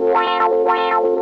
Wow, wow.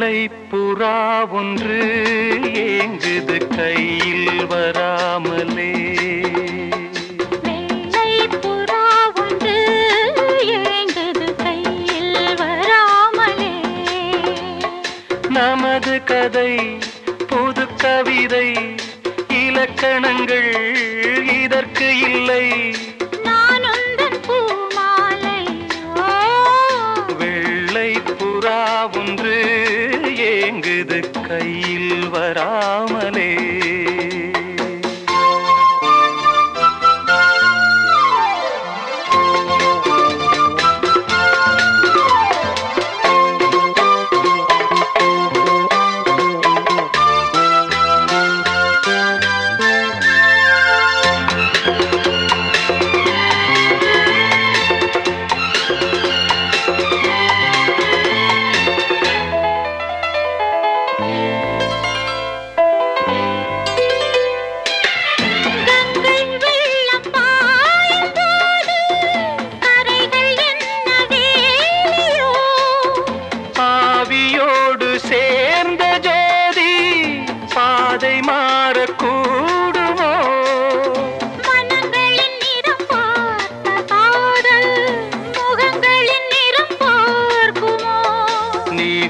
இளைப்புறா ஒன்று ஏங்குது கையில் வராமலே. நமது கதை புது கவிதை இலக்கணங்கள் இதற்கு இல்லை. வெள்ளை புறா ஒன்று ஏங்குது கையில் வராமலே.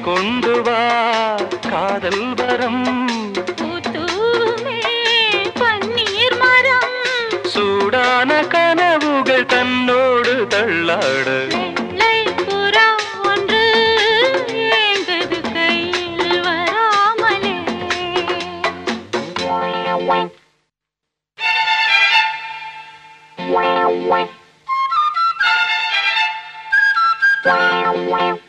கொண்டு வா காதல் வரம். பன்னீர் மரம். சூடான கனவுகள் தன்னோடு தள்ளாட. Wow, wow.